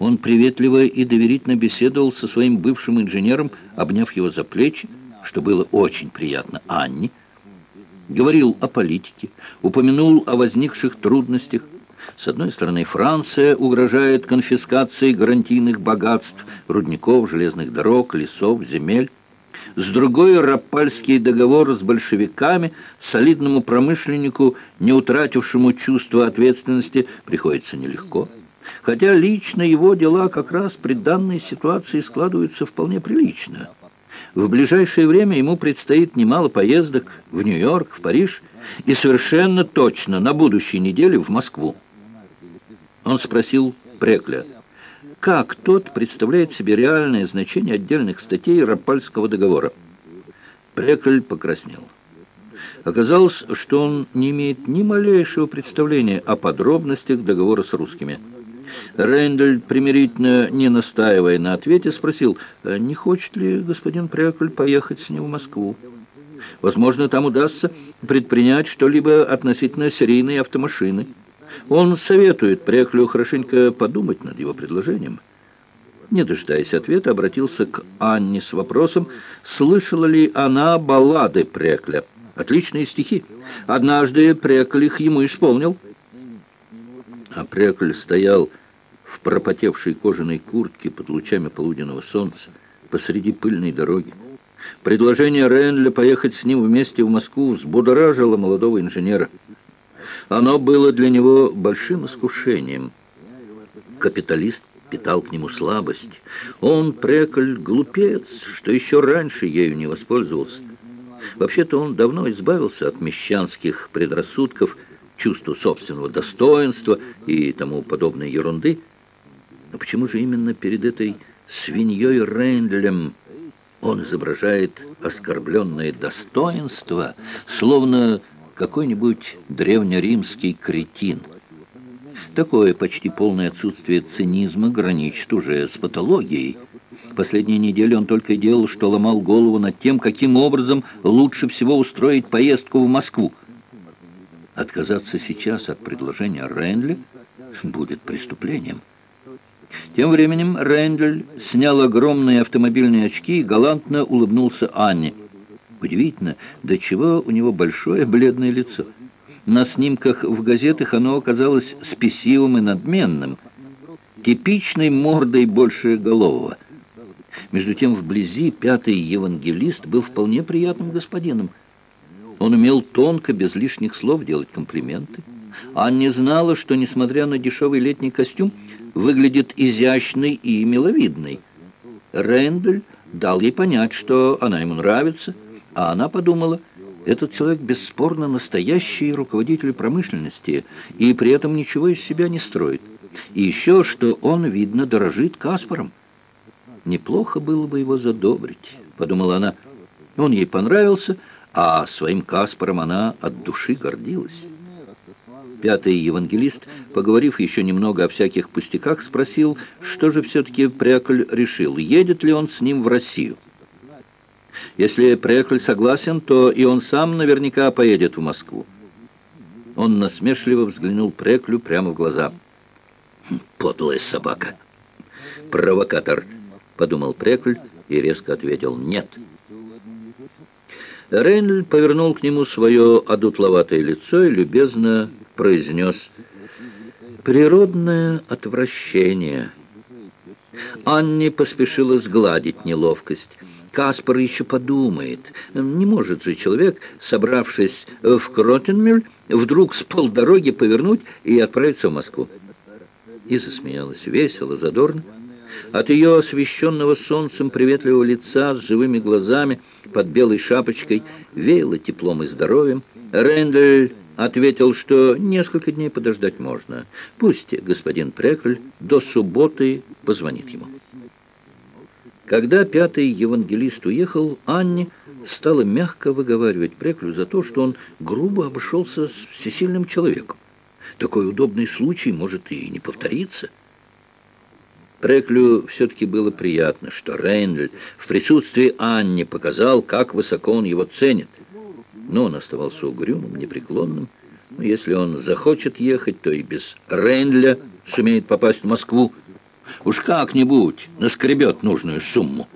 Он приветливо и доверительно беседовал со своим бывшим инженером, обняв его за плечи, что было очень приятно Анне. Говорил о политике, упомянул о возникших трудностях. С одной стороны, Франция угрожает конфискацией гарантийных богатств, рудников, железных дорог, лесов, земель. С другой, Рапальский договор с большевиками солидному промышленнику, не утратившему чувство ответственности, приходится нелегко. Хотя лично его дела как раз при данной ситуации складываются вполне прилично. В ближайшее время ему предстоит немало поездок в Нью-Йорк, в Париж и совершенно точно на будущей неделе в Москву. Он спросил Прекля, как тот представляет себе реальное значение отдельных статей Рапальского договора. Прекль покраснел. Оказалось, что он не имеет ни малейшего представления о подробностях договора с русскими. Рейндель, примирительно не настаивая на ответе, спросил, «А не хочет ли господин Прекль поехать с ним в Москву. Возможно, там удастся предпринять что-либо относительно серийной автомашины. Он советует Преклю хорошенько подумать над его предложением. Не дожидаясь ответа, обратился к Анне с вопросом, слышала ли она баллады Прекля. Отличные стихи. Однажды Прекль ему исполнил. А Прекль стоял в пропотевшей кожаной куртке под лучами полуденного солнца посреди пыльной дороги. Предложение Ренля поехать с ним вместе в Москву взбудоражило молодого инженера. Оно было для него большим искушением. Капиталист питал к нему слабость. Он, Прекль, глупец, что еще раньше ею не воспользовался. Вообще-то он давно избавился от мещанских предрассудков, чувства собственного достоинства и тому подобной ерунды. Но почему же именно перед этой свиньей Рейндлем он изображает оскорбленное достоинство, словно какой-нибудь древнеримский кретин? Такое почти полное отсутствие цинизма граничит уже с патологией. Последние недели он только и делал, что ломал голову над тем, каким образом лучше всего устроить поездку в Москву. Отказаться сейчас от предложения Рейнли будет преступлением. Тем временем Рейндель снял огромные автомобильные очки и галантно улыбнулся Анне. Удивительно, до чего у него большое бледное лицо. На снимках в газетах оно оказалось спесивым и надменным, типичной мордой больше голового. Между тем, вблизи пятый евангелист был вполне приятным господином. Он умел тонко, без лишних слов, делать комплименты. Анне знала, что, несмотря на дешевый летний костюм, выглядит изящной и миловидной. Рендель дал ей понять, что она ему нравится, а она подумала, этот человек бесспорно настоящий руководитель промышленности и при этом ничего из себя не строит. И еще, что он, видно, дорожит Каспаром. Неплохо было бы его задобрить, подумала она. Он ей понравился, а своим Каспаром она от души гордилась. Пятый евангелист, поговорив еще немного о всяких пустяках, спросил, что же все-таки Прекль решил, едет ли он с ним в Россию. Если Прекль согласен, то и он сам наверняка поедет в Москву. Он насмешливо взглянул Преклю прямо в глаза. «Хм, «Подлая собака! Провокатор!» — подумал Прекль и резко ответил «нет». Рейнль повернул к нему свое одутловатое лицо и любезно произнес «Природное отвращение». Анне поспешила сгладить неловкость. Каспар еще подумает. Не может же человек, собравшись в Кротенмюль, вдруг с полдороги повернуть и отправиться в Москву. И засмеялась весело, задорно. От ее освещенного солнцем приветливого лица с живыми глазами под белой шапочкой веяло теплом и здоровьем. Рендель ответил, что несколько дней подождать можно. Пусть господин Прекль до субботы позвонит ему. Когда пятый евангелист уехал, Анне стала мягко выговаривать Преклю за то, что он грубо обошелся с всесильным человеком. Такой удобный случай может и не повториться. Преклю все-таки было приятно, что Рейндель в присутствии Анни показал, как высоко он его ценит но он оставался угрюмым, непреклонным. Если он захочет ехать, то и без Рейнля сумеет попасть в Москву. Уж как-нибудь наскребет нужную сумму.